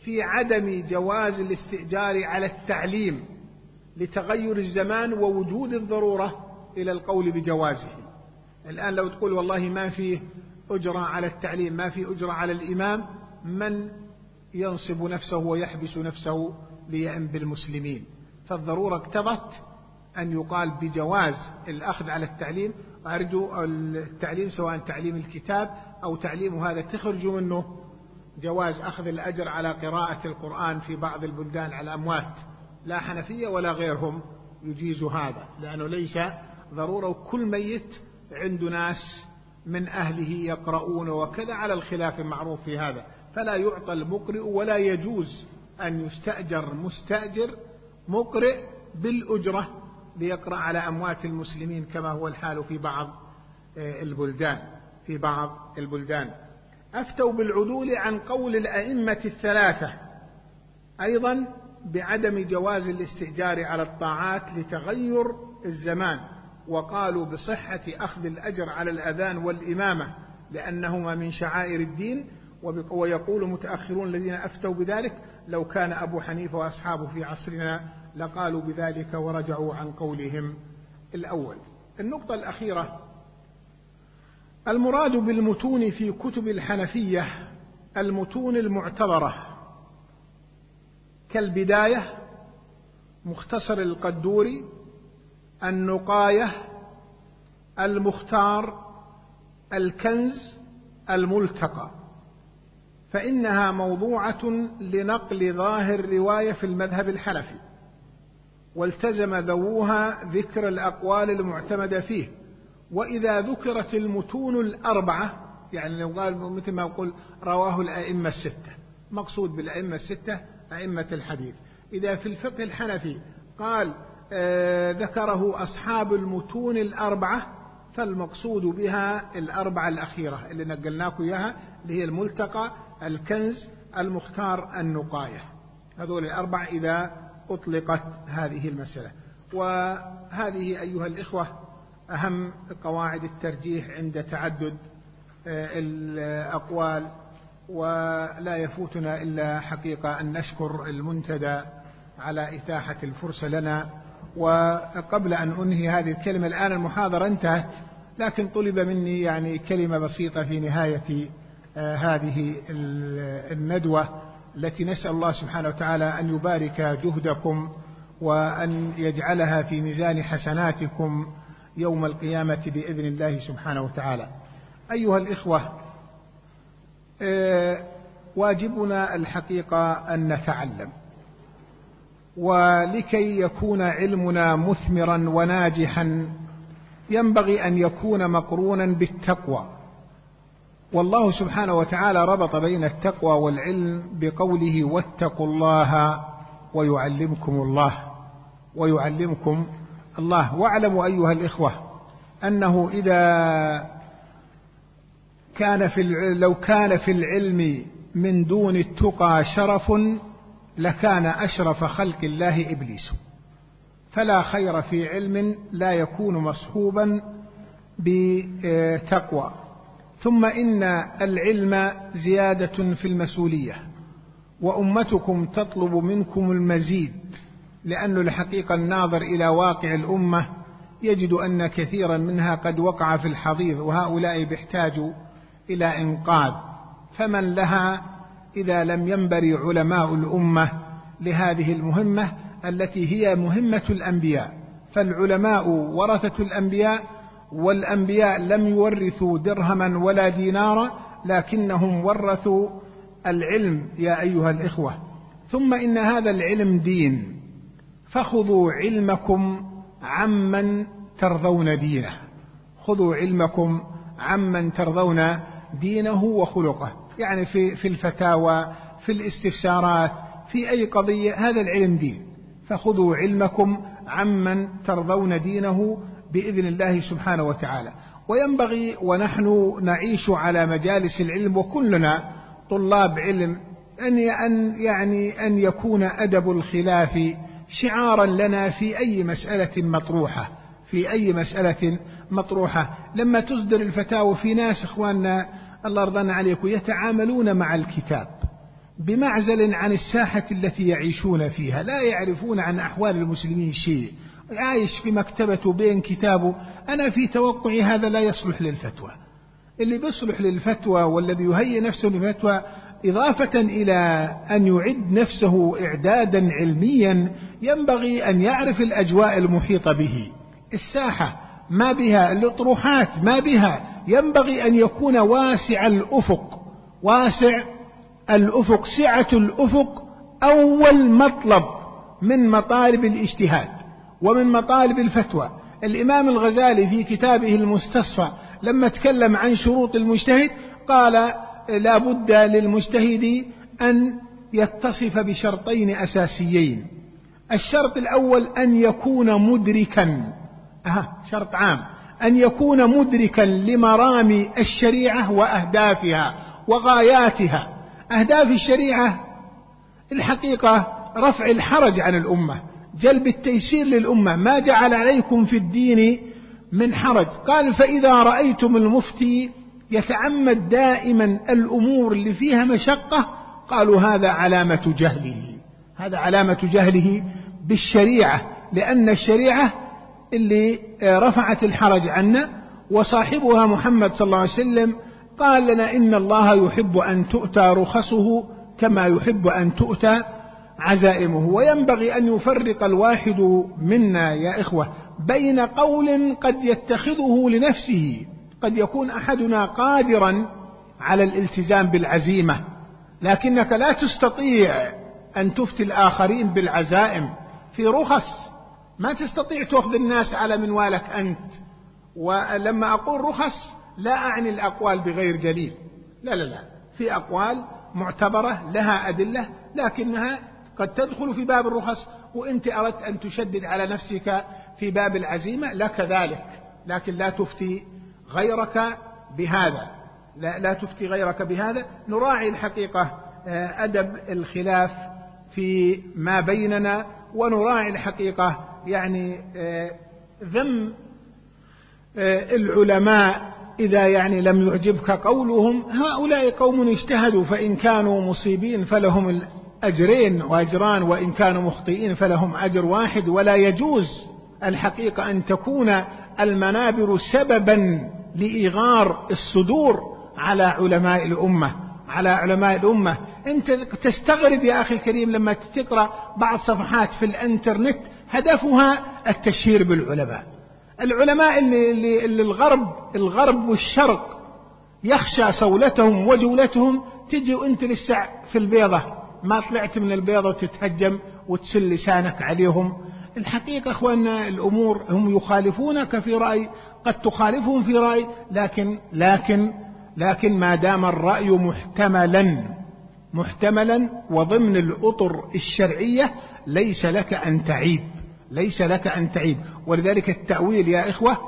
في عدم جواز الاستئجار على التعليم لتغير الزمان ووجود الضرورة إلى القول بجوازه. الآن لو تقول والله ما فيه أجرة على التعليم ما في أجرة على الإمام من ينصب نفسه ويحبس نفسه ليأم بالمسلمين؟ فالضرورة اقتضت أن يقال بجواز الأخذ على التعليم. وأرجو التعليم سواء تعليم الكتاب أو تعليم هذا تخرج منه جواز أخذ الأجر على قراءة القرآن في بعض البلدان على الأموات لا حنفية ولا غيرهم يجيز هذا لأنه ليس ضرورة. وكل ميت عنده ناس من أهله يقرؤون وكذا على الخلاف المعروف في هذا. فلا يعطى المقرئ ولا يجوز أن يستأجر مستأجر مقرئ بالأجرة ليقرأ على أموات المسلمين كما هو الحال في بعض آه، البلدان في بعض البلدان. أفتوا بالعدول عن قول الأئمة الثلاثة أيضا بعدم جواز الاستئجار على الطاعات لتغير الزمان وقالوا بصحة أخذ الأجر على الأذان والإمامة لأنهما من شعائر الدين ويقول متأخرون الذين أفتوا بذلك لو كان أبو حنيفة وأصحابه في عصرنا لقالوا بذلك ورجعوا عن قولهم. الأول النقطة الأخيرة المراد بالمتون في كتب الحنفية المتون المعتبرة كالبداية مختصر القدوري النقاية المختار الكنز الملتقى. فإنها موضوعة لنقل ظاهر رواية في المذهب الحنفي. والتزم ذووها ذكر الأقوال المعتمدة فيه. وإذا ذكرت المتون الأربعة يعني لو قال مثل ما يقول رواه الأئمة الستة مقصود بالأئمة الستة أئمة الحديث. إذا في الفقه الحنفي قال آه ذكره أصحاب المتون الأربعة فالمقصود بها الأربعة الأخيرة اللي نقلناكم إياها اللي هي الملتقى الكنز المختار النقاية. هذول الأربعة إذا أطلقت هذه المسألة. وهذه أيها الإخوة أهم قواعد الترجيح عند تعدد آه، الأقوال ولا يفوتنا إلا حقيقة أن نشكر المنتدى على إتاحة الفرصة لنا. وقبل أن أنهي هذه الكلمة الآن المحاضرة انتهت لكن طلب مني يعني كلمة بسيطة في نهاية آه، هذه الندوة. التي نسأل الله سبحانه وتعالى أن يبارك جهدكم وأن يجعلها في ميزان حسناتكم يوم القيامة بإذن الله سبحانه وتعالى. أيها الإخوة آه، واجبنا الحقيقة أن نتعلم ولكي يكون علمنا مثمرا وناجحا ينبغي أن يكون مقرونا بالتقوى والله سبحانه وتعالى ربط بين التقوى والعلم بقوله واتقوا الله ويعلمكم الله ويعلمكم الله. واعلموا أيها الإخوة أنه إذا كان في لو كان في العلم من دون التقى شرف لكان أشرف خلق الله إبليس. فلا خير في علم لا يكون مصحوبا بتقوى. ثم إن العلم زيادة في المسؤولية وأمتكم تطلب منكم المزيد لأن الحقيقة الناظر إلى واقع الأمة يجد أن كثيرا منها قد وقع في الحضيض وهؤلاء بيحتاجوا إلى إنقاذ. فمن لها إذا لم ينبري علماء الأمة لهذه المهمة التي هي مهمة الأنبياء؟ فالعلماء ورثة الأنبياء والأنبياء لم يورثوا درهما ولا دينارا لكنهم ورثوا العلم يا أيها الإخوة. ثم إن هذا العلم دين فخذوا علمكم عمن ترضون دينه. خذوا علمكم عمن ترضون دينه وخلقه. يعني في في الفتاوى في الاستفسارات في أي قضية هذا العلم دين. فخذوا علمكم عمن ترضون دينه بإذن الله سبحانه وتعالى. وينبغي ونحن نعيش على مجالس العلم وكلنا طلاب علم أن يعني أن يكون أدب الخلاف شعارا لنا في أي مسألة مطروحة في أي مسألة مطروحة. لما تصدر الفتاوى في ناس إخواننا الله يرضى عليكم يتعاملون مع الكتاب بمعزل عن الساحة التي يعيشون فيها لا يعرفون عن أحوال المسلمين شيء. عايش في مكتبته بين كتابه أنا في توقعي هذا لا يصلح للفتوى. اللي بيصلح للفتوى والذي يهيئ نفسه للفتوى إضافة إلى أن يعد نفسه إعدادا علميا ينبغي أن يعرف الأجواء المحيطة به. الساحة ما بها الأطروحات ما بها. ينبغي أن يكون واسع الأفق. واسع الأفق سعة الأفق أول مطلب من مطالب الاجتهاد. ومن مطالب الفتوى. الإمام الغزالي في كتابه المستصفى لما تكلم عن شروط المجتهد قال لا بد للمجتهد أن يتصف بشرطين أساسيين. الشرط الأول أن يكون مدركا. أه شرط عام. أن يكون مدركا لمرامي الشريعة وأهدافها وغاياتها. أهداف الشريعة الحقيقة رفع الحرج عن الأمة. جلب التيسير للأمة ما جعل عليكم في الدين من حرج. قال فإذا رأيتم المفتي يتعمد دائما الأمور اللي فيها مشقة قالوا هذا علامة جهله. هذا علامة جهله بالشريعة لأن الشريعة اللي رفعت الحرج عنا وصاحبها محمد صلى الله عليه وسلم قال لنا إن الله يحب أن تؤتى رخصه كما يحب أن تؤتى عزائمه وينبغي أن يفرق الواحد منا يا إخوة بين قول قد يتخذه لنفسه قد يكون أحدنا قادرا على الالتزام بالعزيمة لكنك لا تستطيع أن تفتي الآخرين بالعزائم في رخص. ما تستطيع تأخذ الناس على منوالك أنت. ولما أقول رخص لا أعني الأقوال بغير دليل. لا لا لا. في أقوال معتبرة لها أدلة لكنها قد تدخل في باب الرخص وأنت أردت أن تشدد على نفسك في باب العزيمة لك ذلك. لكن لا تفتي غيرك بهذا. لا, لا تفتي غيرك بهذا. نراعي الحقيقة آه، أدب الخلاف في ما بيننا ونراعي الحقيقة يعني آه، ذم آه، العلماء إذا يعني لم يعجبك قولهم. هؤلاء قوم اجتهدوا فإن كانوا مصيبين فلهم الأجرين وأجران وإن كانوا مخطئين فلهم أجر واحد ولا يجوز الحقيقة أن تكون المنابر سببا لإغار الصدور على علماء الأمة. على علماء الأمة. أنت تستغرب يا أخي الكريم لما تقرأ بعض صفحات في الإنترنت هدفها التشهير بالعلماء. العلماء اللي, اللي, اللي الغرب الغرب والشرق يخشى صولتهم وجولتهم تجي وأنت لسه في البيضة. ما طلعت من البيضة وتتهجم وتسل لسانك عليهم. الحقيقة أخواننا الأمور هم يخالفونك في رأي قد تخالفهم في رأي لكن لكن لكن ما دام الرأي محتملا محتملا وضمن الأطر الشرعية ليس لك أن تعيب ليس لك أن تعيب. ولذلك التأويل يا إخوة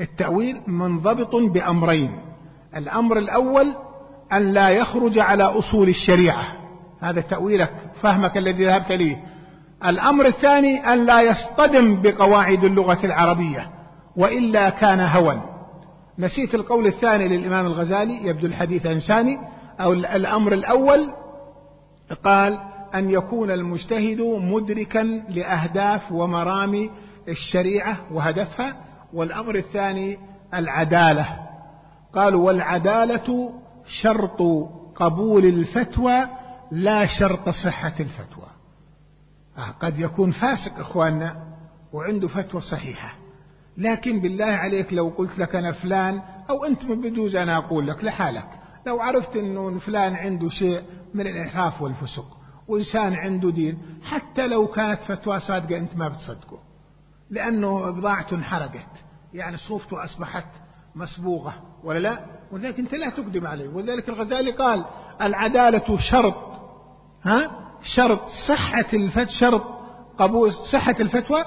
التأويل منضبط بأمرين. الأمر الأول أن لا يخرج على أصول الشريعة. هذا تأويلك فهمك الذي ذهبت ليه الأمر الثاني أن لا يصطدم بقواعد اللغة العربية وإلا كان هوى. نسيت القول الثاني للإمام الغزالي يبدو الحديث إنساني أو الأمر الأول قال أن يكون المجتهد مدركا لأهداف ومرامي الشريعة وهدفها. والأمر الثاني العدالة. قالوا والعدالة شرط قبول الفتوى لا شرط صحة الفتوى. آه قد يكون فاسق إخواننا وعنده فتوى صحيحة. لكن بالله عليك لو قلت لك أنا فلان أو أنت من بجوز أنا أقول لك لحالك. لو عرفت أنه فلان عنده شيء من الإنحراف والفسق وإنسان عنده دين حتى لو كانت فتوى صادقة أنت ما بتصدقه. لأنه بضاعته انحرقت. يعني صوفته أصبحت مسبوغة ولا لا؟ ولذلك أنت لا تقدم عليه. ولذلك الغزالي قال العدالة شرط. ها؟ شرط صحة الفتوى شرط قبول صحة الفتوى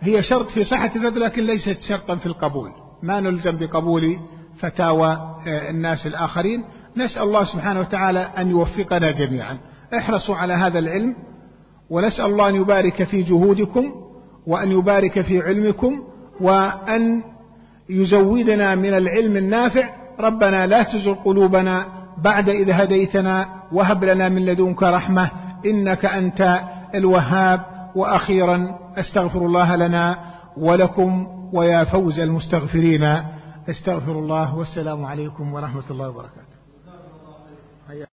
هي شرط في صحة الفتوى لكن ليست شرطا في القبول. ما نلزم بقبول فتاوى آه، الناس الآخرين. نسأل الله سبحانه وتعالى أن يوفقنا جميعا. احرصوا على هذا العلم ونسأل الله أن يبارك في جهودكم وأن يبارك في علمكم وأن يزودنا من العلم النافع. ربنا لا تزغ قلوبنا بعد إذ هديتنا وهب لنا من لدنك رحمة إنك أنت الوهاب وأخيرا أستغفر الله لنا ولكم ويا فوز المستغفرين. أستغفر الله والسلام عليكم ورحمة الله وبركاته.